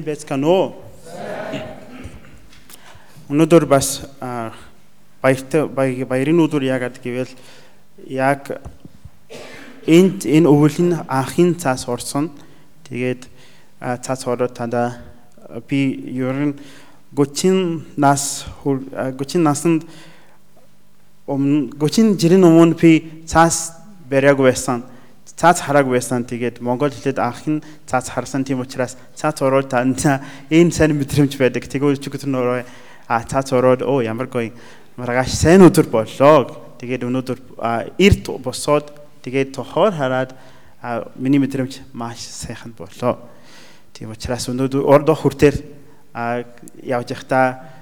Байцгаана уу? Өнөөдөр бас баяртай баярын өдөр яагаад гэвэл яг энд энэ өвлийн анхын цаас орсон. Тэгээд цаас ороод танда би ер нь 30 нас 30 наснд өмнө 30 жирийн өмнө би цаас бариаг байсан цаац харааг байсан. Тэгээд монгол хэлээд анх нь цаац харсан тийм учраас цаац ороод тань энэ сайн мэдрэмж байдаг. Тэгээд өчигдөр нөрөө а цаац ороод оо ямар гоё маргааш сайн өдөр боллоо. Тэгээд өнөөдөр эрт босоод тэгээд тохоор хараад миний мэдрэмж маш сайхан боллоо. Тийм учраас өнөөдөр ордо хүртээр явж явахдаа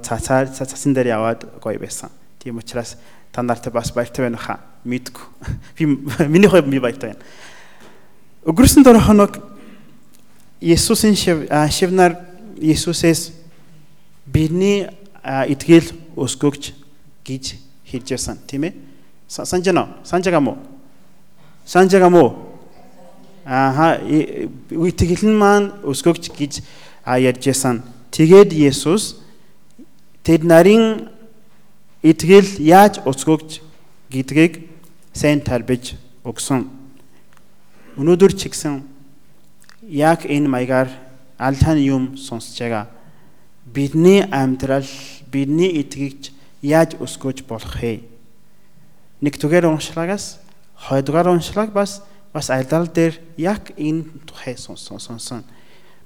цаацаар цаасан дээр яваад гоё байсан. Тийм учраас та нартай бас баяртай байна хаа мэдгүй. Би миний хувьд би баяртай байна. Өнгөрсөн дөрөв хоног Есүсийн шивнаар Есүсээс бидний итгэл өсгөгч гэж хэлж байсан тийм ээ. Санж байна уу? Санж байгаа мó? Санж байгаа мó? Аха итгэл нь маань өсгөгч гэж ярьж байсан. Тэгээд Есүс тэд нарын итгэл яаж өсгөгч гэдгийг сайн тайлбарж өгсөн. Өнөөдөр ч гэсэн яг энэ маягаар алхан юм сонсож байгаа. Бидний амьдрал, бидний итгэгч яаж өсгөж болох вэ? Нэг түгээр уншлагаас хоёрдугаар уншлаг бас бас айлдал дээр яг энэ тухай сонсон.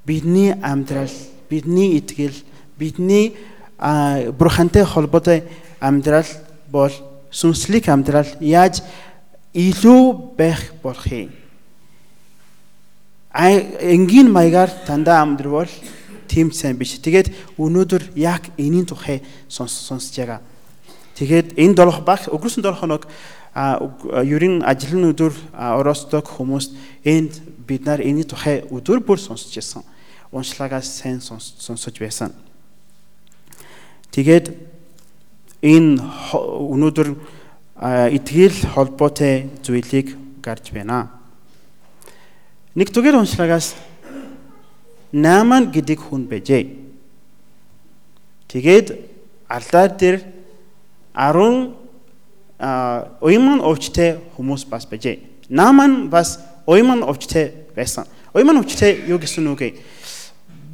Бидний амьдрал, бидний итгэл, бидний бурхантай холбоотой амьдрал бол сүнслэг амьдрал яаж илүү байх болох юм? А энгийн маягаар тандаа амьдрал тийм сайн биш. Тэгээд өнөөдөр яг энийн тухай сонсож байгаа. Тэгээд энэ долох баг өнгөрсөн долох хоног ерөн ажлын өдөр оросдог хүмүүст энд бид нар энэний тухай өдөр бүр сонсож байсан. Уншлагаас сайн сонсож байсан. Тэгээд энэ өнөөдөр итгэл холбоотой зүйлийг гарч байна. Нэг түгээр уншлагаас Нааман гэдэг хүн байжээ. Тэгээд алдар дээр 10 уйман овчтой хүмүүс бас байжээ. Нааман бас уйман овчтой байсан. Уйман овчтой юу гэсэн үг вэ?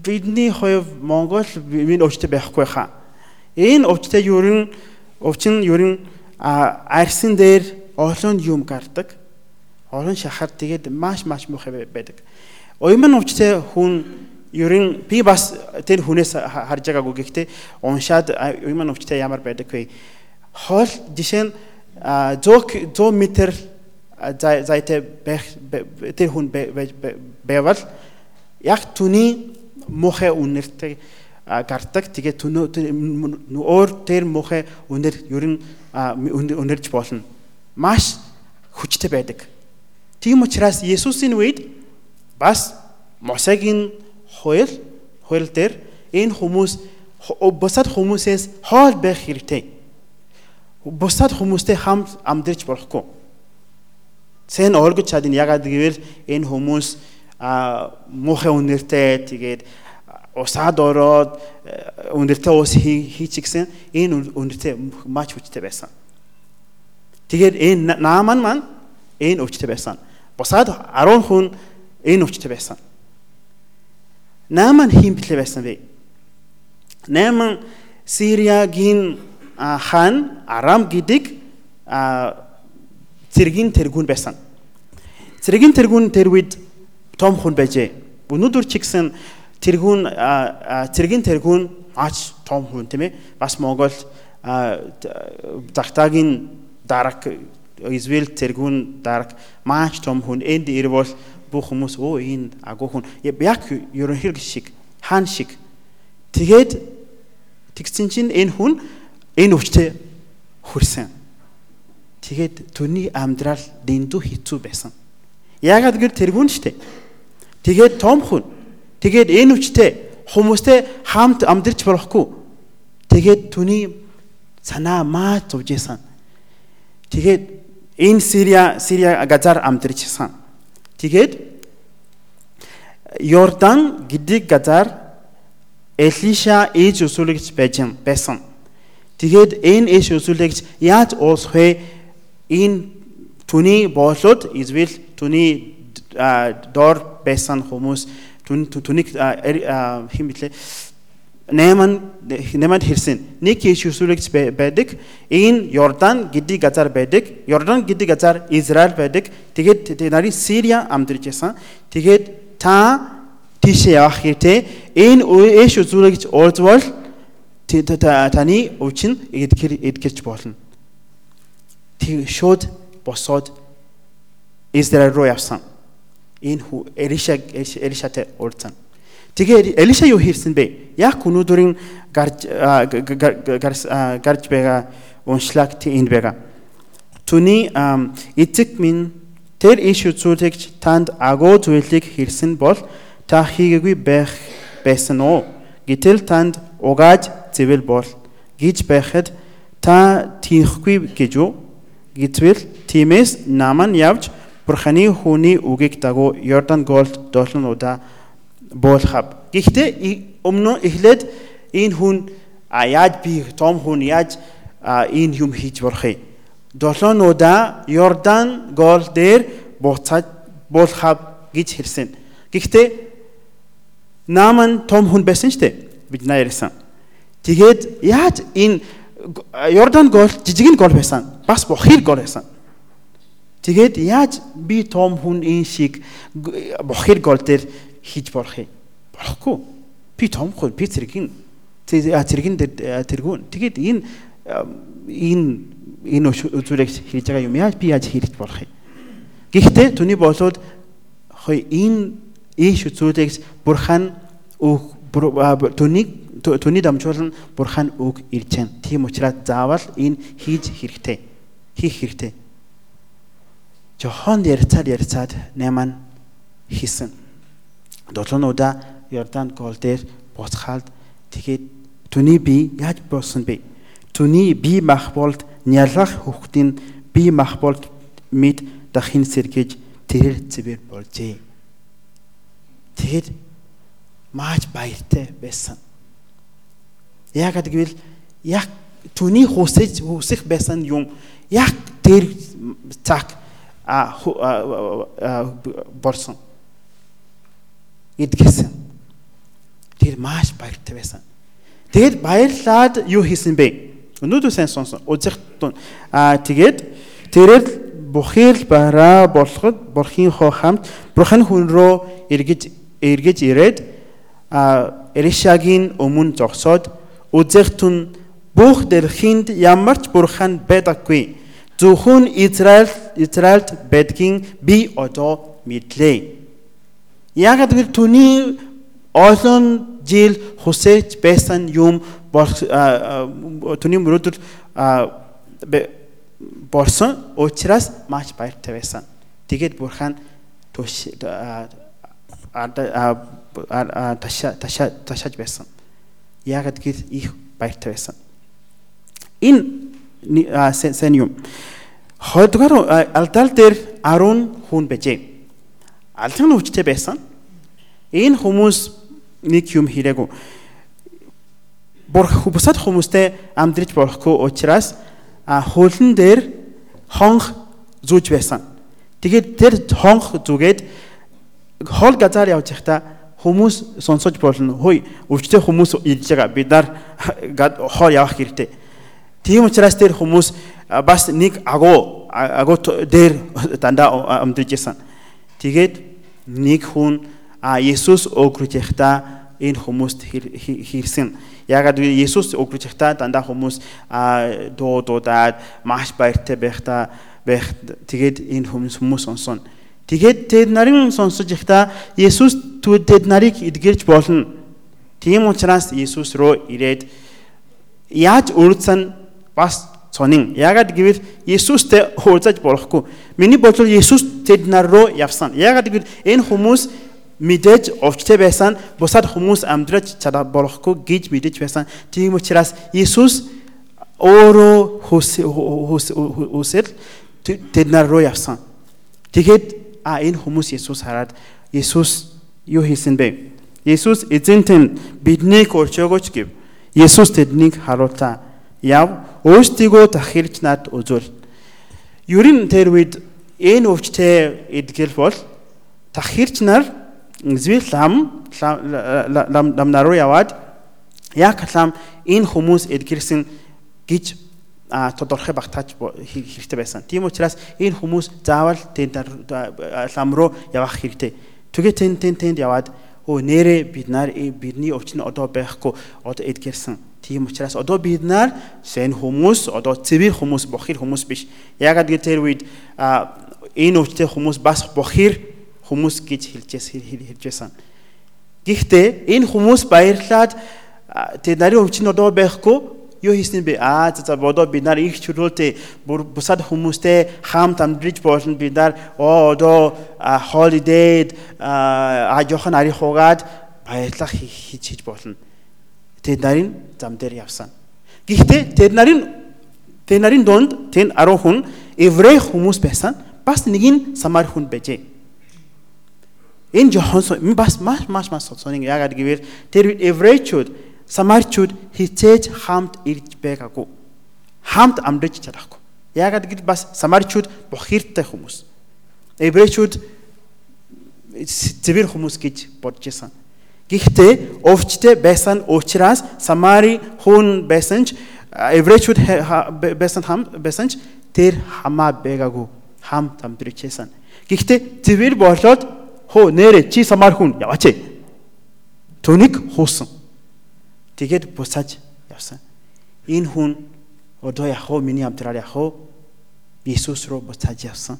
Бидний хувь Монгол миний овчтой байхгүй хаа Энэ өвчтэй ерөн өвчин ерөн арьсан дээр олон юм гардаг. Олон шахар тэгээд маш маш муухай байдаг. Уйман өвчтэй хүн ерөн би бас тэр хүнээс харж байгаагүй гэхдээ уншаад уйман өвчтэй ямар байдаг вэ? Хоол жишээ нь 100 100 м зайтай байх тэр хүн байвал яг түүний муухай үнэртэй гардаг. Тэгээд өөр тэр мухай үнэр ер нь үнэрж болно. Маш хүчтэй байдаг. Тийм учраас Есүсийн үед бас Мосегийн хууль хууль дээр энэ хүмүүс бусад хүмүүсээс хоол байх хэрэгтэй. Бусад хүмүүстэй хамт амьдрч болохгүй. Сэн оргож чадын ягаад гэвэл энэ хүмүүс а мухай үнэртэй тэгээд усаад ороод өндөртэй ус хийчихсэн энэ өндөртэй маш хүчтэй байсан. Тэгээд энэ нааман маань энэ өвчтэй байсан. Бусаад 10 хүн энэ өвчтэй байсан. Нааман хин блэ байсан бэ? Нааман Сириагийн хаан Арам гэдэг цэргийн тэргүүн байсан. Цэргийн тэргүүн тэр үед том хүн байжээ. Өнөөдөр ч гэсэн тэргүүн цэргийн тэргүүн ач том хүн тийм ээ. Бас Монгол загтаагийн дараг Израиль тэргүүн дараг маш том хүн. Энд ирвэл бүх хүмүүс оо энэ агуу хүн яг ерөнхий шиг хаан шиг. Тэгээд тэгсэн чинь энэ хүн энэ өвчтөе хүрсэн. Тэгээд түүний амьдрал дэндүү хэцүү байсан. Ягаад гэр тэргүүн штэ. Тэгээд том хүн Тэгээд энэ хүчтэй хүмүүстэй хамт амьдарч болохгүй. Тэгээд түүний санаа маа зовжсэн. Тэгээд энэ Сирия Сирия газар амьдарчсан. Тэгээд Йордан гэдэг газар Элиша ээж өсүүлэгч байсан. Тэгээд энэ ээж өсүүлэгч яаж уулзах вэ? Энэ түүний боолууд эсвэл түүний доор байсан хүмүүс түүнийг хэм блэ Нэман нэман хэрсэн нэг ээж өсүүлэгч байдаг. Энэ Йордан гэдэг газар байдаг. Йордан гэдэг газар Израиль байдаг. Тэгээд нарын Сирия амьдарч байсан. Тэгээд та тийшээ явах хэрэгтэй. Энэ ээж өсүүлэгч уулзвал таны өвчин эдгэр эдгэрч болно. Тэг шууд босоод Израиль руу явсан. Энэ хүү Элиша Элишатай уулзсан. Тэгээ Элиша юу хийсэн бэ? Яг өнөөдрийн гарч гарч байгаа уншлаг энд байгаа. Түүний эцэг минь тэр иш үзүүлэгч танд агуу зүйлийг хийсэн бол та хийгээгүй байх байсан уу? Гэтэл танд угааж зэвэл бол гэж байхад та тийхгүй гэж юу? Гэтэл тиймээс наман явж бурханы хүний үгийг дагуу Йордан голд долон удаа буулхав. Гэхдээ өмнө эхлээд энэ хүн яаж би том хүн яаж энэ юм хийж болох юм. Долоонуудаа Йордан гол дээр буцаад буулхав гэж хэлсэн. Гэхдээ Нааман том хүн байсан шүү дээ. Бид наяарсан. Тэгээд яаж энэ Йордан гол жижигэн гол байсан. Бас бохир гол байсан. Тэгээд яаж би том хүн энэ шиг бохир гол дээр хийж болох юм. Болохгүй. Би томхгүй би зэрэг зэрэгэн тэргүүн. Тэгээд энэ энэ энэ үзүүрийг хийж байгаа юм яаж би яаж хийж болох юм. Гэхдээ түүний болоод хой энэ ийш үзүүлэгс бурхан өг түүнийг түүний дамжуулан бурхан үг ирж байна. Тийм учраас заавал энэ хийж хэрэгтэй. Хийх хэрэгтэй. Жохон ярцаад ярцаад нэман хийсэн долоонуудаа Йордан гол дээр буцхаад тэгэхэд түүний бие яаж болсон бэ? Түүний бие махболд нялгах хөхтийн бие махболд мэд дахин сэргэж тэрэр зэвэр болжээ. Тэгэхэд маш баяртай байсан. Яагаад гэвэл яг түүний хүсэж хүсэх байсан юм яг тэр цаг борсон эдгэсэн. Тэр маш баяртай байсан. Тэгэд баярлаад юу хийсэн бэ? Өнөөдөр сайн сонсон. Үзэх аа тэгээд тэрээр бухил бараа болоход бурхынхоо хамт бурхан хүн рүү эргэж эргэж ирээд а Элишагийн өмнө зогсоод үзэгтэн бүх дэлхийд ямар ч бурхан байдаггүй. Зөвхөн Израиль Израильд байдгийн би одоо мэдлээ. Яагаад гэвэл түүний олон жил хүсэж байсан юм түүний мөрөдөл борсон учраас маш баяртай байсан. Тэгээд бурхан туш таша таша ташаж байсан. Яагаад гэвэл их баяртай байсан. Энэ юм. Хоёрдугаар алдал дээр 10 хүн бэжээ алхам өвчтэй байсан. Энэ хүмүүс нэг юм хийрээгүй. Бүр бусад хүмүүстэй амдриж болохгүй учраас хөлн дээр хонх зүүж байсан. Тэгээд тэр хонх зүгээд хол газар явж байхдаа хүмүүс сонсож болно. Хөөе, өвчтэй хүмүүс ирж байгаа. Бид нар хол явах хэрэгтэй. Тийм учраас тэр хүмүүс бас нэг агуу агуу дээр дандаа амдриж байсан. Тэгээд нэг хүн а Есүс өгрөж явахдаа энэ хүмүүст хийрсэн. Ягаад гэвэл Есүс өгрөж явахдаа дандаа хүмүүс а дуу дуудаад маш баяртай байхдаа байх тэгээд энэ хүмүүс хүмүүс сонсон. Тэгээд тэд нарын сонсож явахдаа Есүс тэд нарыг эдгэрч болно. Тийм учраас Есүс рүү ирээд яаж үрдсэн бас сонин. Ягаад гэвэл Есүстэй хуулзаж болохгүй. Миний бодлоор Есүс тэд нар руу явсан. Ягаад гэвэл энэ хүмүүс мэдээж овчтой байсан, бусад хүмүүс амьдраж чадах болохгүй гэж мэдэж байсан. Тийм учраас Есүс өөрөө хүсэл тэд нар руу явсан. Тэгэхэд а энэ хүмүүс Есүс хараад Есүс юу хийсэн бэ? Есүс эзэнтэн биднийг өрчөөгөөч гэв. Есүс тэднийг харуултаа яв өөрсдийгөө дахирч над үзүүл. Ерөн тэр үед энэ өвчтэй эдгэл бол дахирч нар зүйл лам лам лам наруу яваад яг лам энэ хүмүүс эдгэрсэн гэж а тодорхой багтааж хэрэгтэй байсан. Тийм учраас энэ хүмүүс заавал тэнд лам руу явах хэрэгтэй. Тэгээ тэнд тэнд тэнд яваад өө нэрэ бид нар бидний өвч нь одоо байхгүй одоо эдгэрсэн. Тийм учраас одоо бид нар сэн хүмүүс одоо цэвэр хүмүүс бохир хүмүүс биш. Ягаад гэвэл үед энэ өвчтэй хүмүүс бас бохир хүмүүс гэж хэлжээс хэлжсэн. Гэхдээ энэ хүмүүс баярлаад тэр нарийн өвч нь одоо байхгүй юу хийсэн бэ? Аа за бодоо бид нар их чөлөөтэй бусад хүмүүстэй хамт амжиж болно бид нар оо одоо holiday а жохон ари хуугаад баярлах хийж хийж болно. Тэд нарын зам дээр явсан. Гэхдээ тэд нарын тэд нарын донд тэн 10 хүн еврей хүмүүс байсан. Бас нэг нь самар хүн байжээ. Энэ жохон бас маш маш маш сонин ягаад гэвэл тэр еврейчүүд Самарчууд хизээж хамт ирж байгаагүй. Хамт амдаж чадахгүй. Яагаад гэвэл бас Самарчууд бохиртай хүмүүс. Еврейчүүд зэвэр хүмүүс гэж бодож исэн. Гэхдээ өвчтэй байсан учраас Самари хүн байсан ч еврейчүүд байсан хам байсан ч тэр хамаа байгаагүй хамт амдрч исэн. Гэхдээ зэвэр болоод хөө нэрэ чи Самар хүн яваач. Төнийг хуусан. Тэгээд буцааж явсан. Энэ хүн одоо яг хөө миний амтраар яг хөө Иесус руу буцааж явсан.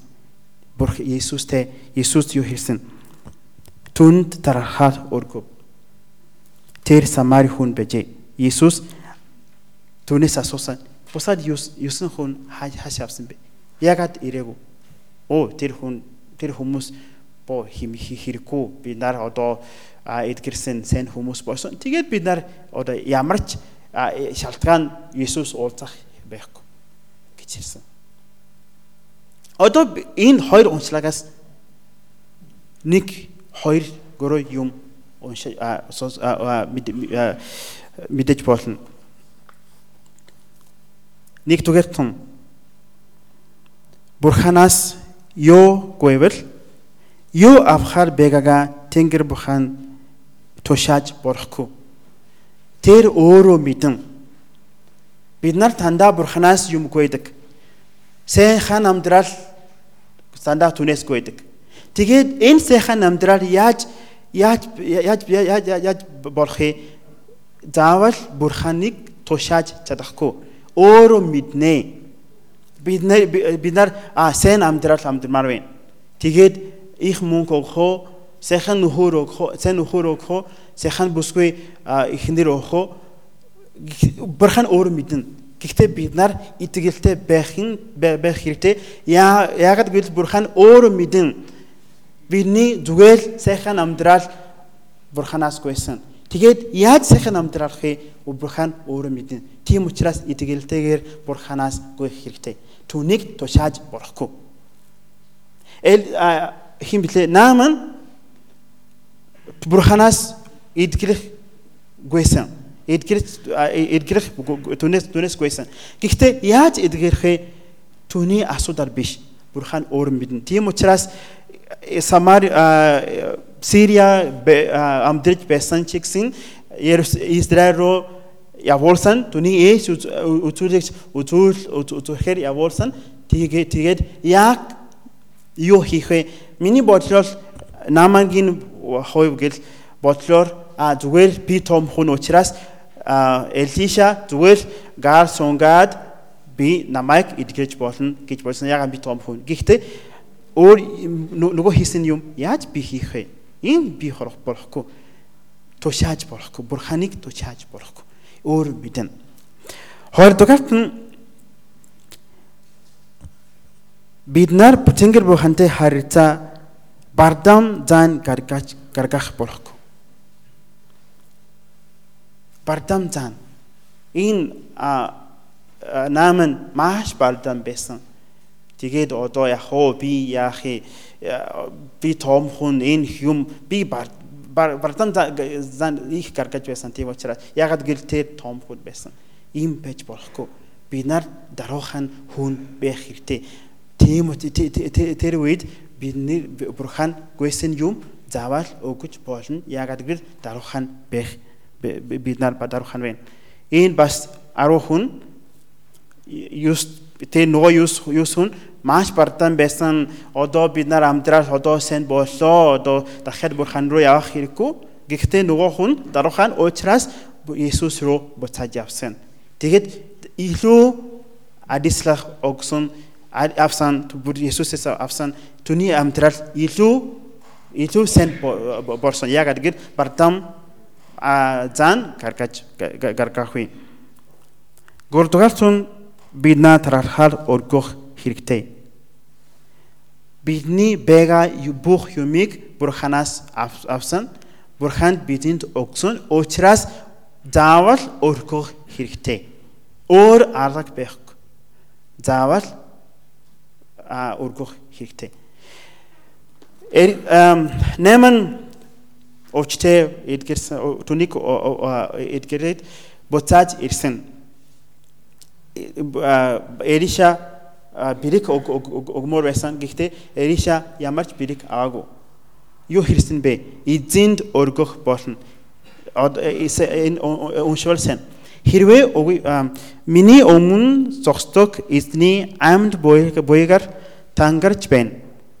Бурх Иесустэй Иесус юу хэлсэн? Түнд дарахаар өргөв. Тэр Самари хүн бэжээ. Иесус түүнээс асуусан. Бусад юусан хүн хааш явсан бэ? Ягаад ирээгүй? Оо тэр хүн тэр хүмүүс хим хэрэггүй. Би нар одоо эдгэрсэн сайн хүмүүс болсон. Тэгээд бид нар одоо ямар ч шалтгаан Иесус уулзах байхгүй гэж хэлсэн. Одоо энэ хоёр уншлагаас нэг хоёр гөрөө юм уншиж мэдэж болно. Нэг түгээр тун Бурханаас юу гойвол юу авахар бэгага Тэнгэр бухан тушааж болохгүй. Тэр өөрөө мэдэн бид нар тандаа бурханаас юм гуйдаг. Сайхан амьдрал тандаа түнээс гуйдаг. Тэгээд энэ сайхан амьдрал яаж яаж яаж яаж яаж болохыг заавал бурханыг тушааж чадахгүй. Өөрөө мэднэ. Бид нар бид нар а сайн амьдрал амьдрмаар байна. Тэгээд их мөнгө өгөхөө сайхан нөхөр өгөх, сайн нөхөр өгөх, сайхан бүсгүй ихнэр өгөх бурхан өөрөө мэднэ. Гэхдээ бид нар итгэлтэй байх байх хэрэгтэй. Яагаад гэвэл бурхан өөрөө мэднэ. Бидний зүгээр сайхан амьдрал бурханаас гойсон. Тэгээд яаж сайхан амьдралахыг бурхан өөрөө мэднэ. Тийм учраас итгэлтэйгээр бурханаас гойх хэрэгтэй. Түүнийг тушааж болохгүй. Эл хин блэ нааман бурханаас эдгэрэх гүйсэн. Эдгэрэх эдгэрэх түнэс түнэс гүйсэн. Гэхдээ яаж эдгэрэхээ түүний асуудал биш. Бурхан өөр мэднэ. Тийм учраас Самар Сирия амдрж байсан ч гэсэн Израиль руу явуулсан түүний ээж үзүүлэгч үзүүл үзүүхээр явуулсан тэгээд тэгээд яг юу хийх вэ? Миний бодлоор намангийн хувь гэл бодлоор а зүгээр би том хүн учраас Элиша зүгээр гар сунгаад би намайг эдгэж болно гэж болсон. Ягаад би том хүн. Гэхдээ өөр нөгөө хийсэн юм яаж би хийх вэ? Энэ би хорох болохгүй. Тушааж болохгүй. Бурханыг тушааж болохгүй. Өөр мэдэн. Хоёрдугаарт нь бид нар Тэнгэр бурхантай харилцаа бардам зан гаргаж гаргах болохгүй. Бардам зан энэ наам нь маш бардам байсан. Тэгээд одоо яг хоо би яах би том хүн энэ юм би бардам зан их гаргаж байсан тийм учраас ягаад гэл тэр том хүн байсан. Ийм байж болохгүй. Бид нар даруухан хүн байх хэрэгтэй. Тийм тэр үед бидний бурхан гүйсэн юм заавал өгөж болно. Ягаад гэл даруухан байх бид нар даруухан байна. Энэ бас 10 хүн юус тэр нөгөө юус юус хүн маш бардам байсан одоо бид нар амьдрал одоо сайн боллоо одоо дахиад бурхан руу явах хэрэггүй гэхдээ нөгөө хүн даруухан уучраас Иесус руу буцаад явсан. Тэгэд илүү адислах огсон авсан бүр Иесусээс авсан түүний амьдрал илүү илүү сайн болсон. Яг гэд бардам зан гаргаж гаргах вэ. Гурдугаар тун бид наа тарахаар өргөх хэрэгтэй. Бидний бэга бүх юмыг бурханаас авсан. Бурханд бидэнд өгсөн. Учраас заавал өргөх хэрэгтэй. Өөр арга байхгүй. Заавал а өргөх хэрэгтэй. Эм нэмэн өчтөө эдгэрсэн түник эдгэрэд буцааж ирсэн Эриша бирик өгмөр байсан. Гэхдээ Эриша ямарч бирик аваагүй. Юу хэрсэн бэ? Эзэнд өргөх болно. Энэ уншвалсан. Хэрвээ миний өмнө зогсдог эзний амьд буйгаар тангарч байна.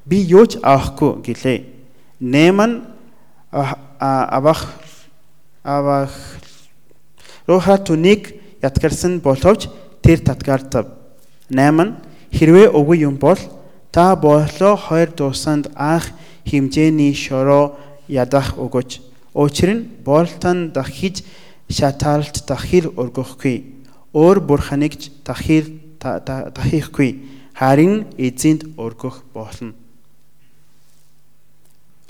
Би юу ч авахгүй гэлээ. Нэман авах авах Роха туник ятгарсан боловч тэр татгаартав. 8 хэрвээ үгүй юм бол та болоо хоёр дуусанд анх хэмжээний шороо ядах өгөж. Учир нь боолтон дахиж шатаалт дахил өргөхгүй. Өөр бурханыг дахил дахихгүй. Харин эзэнд өргөх болно.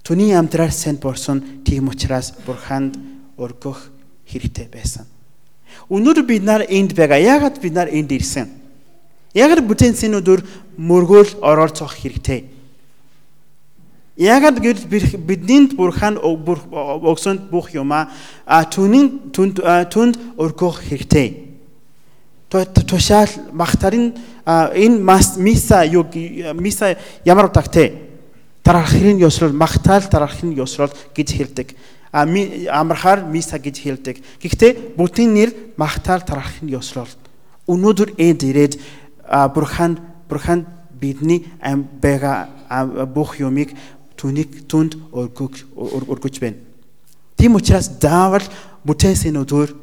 Түүний амьдрал санд борсон тийм учраас бурханд өргөх хэрэгтэй байсан. Өнөөдөр бид нар энд байгаа. Яагаад бид нар энд ирсэн? Яагаад бүтэнсэнүүдээр мөргөөл оролцох хэрэгтэй? Яагаад гэвэл бидний бурхан өгсөн бүх юмаа түүний түнд түнд өргөх хэрэгтэй. Тушаал махтарын энэ миса юу миса ямар утгатай? Тарахын ёсрол махтаал тарахын ёсрол гэж хэлдэг амархаар миса гэж хэлдэг. Гэхдээ бүгдийн нэр магтаал тарахын ёслол. Өнөөдөр энд ирээд бурхан бурхан бидний ам бага бүх юмыг түүнийг түнд өргөж өргөж байна. Тийм учраас заавал бүтээсэн өдөр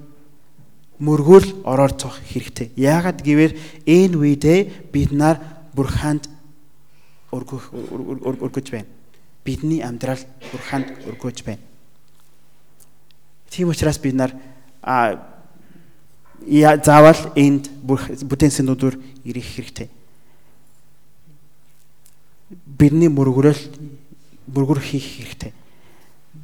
мөргөл оролцох хэрэгтэй. Яагаад гэвэл энэ үедээ бид нар бурханд өргөх өргөж байна. Бидний амьдрал бурханд өргөж байна. Тийм учраас бид нар а я заавал энд бүтээн сэнүүдээр ирэх хэрэгтэй. Бидний мөргөрөл мөргөр хийх хэрэгтэй.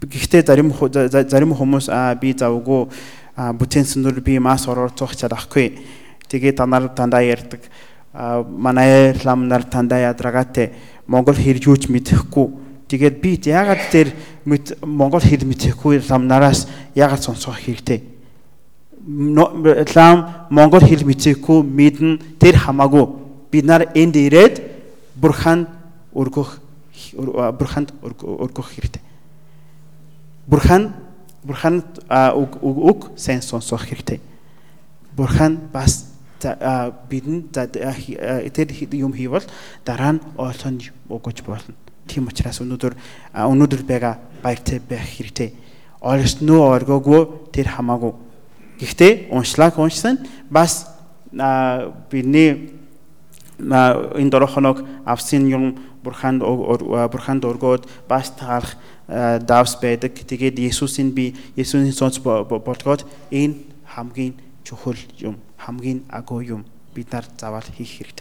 Гэхдээ зарим зарим хүмүүс а би завгүй бүтээн сэнүүд би мас орооцох чадахгүй. Тэгээд танаар дандаа ярьдаг манай лам нар тандаа ядрагатай Монгол хэрж юуч мэдэхгүй Тэгээд би яагаад тэр Монгол хэл мэдэхгүй лам нараас яагаад сонсох хэрэгтэй? Лам Монгол хэл мэдэхгүй мэдэн тэр хамаагүй. Бид нар энд ирээд бурхан өргөх бурханд өргөх хэрэгтэй. Бурхан бурхан үг сайн сонсох хэрэгтэй. Бурхан бас бидэн тэр юм хийвэл дараа нь ойлгоно өгөж болно. Тийм учраас өнөөдөр өнөөдөр байгаа баяртай байх хэрэгтэй. Ойлгосноо оргоогүй тэр хамаагүй. Гэхдээ уншлаг уншсан бас бидний энэ дөрөхног авсын юм бурханд бурханд өргөөд бас таалах давс байдаг. Тэгээд Есүсийн би Есүсийн сонц болгоод энэ хамгийн чухал юм, хамгийн агуу юм бид нар заавал хийх хэрэгтэй.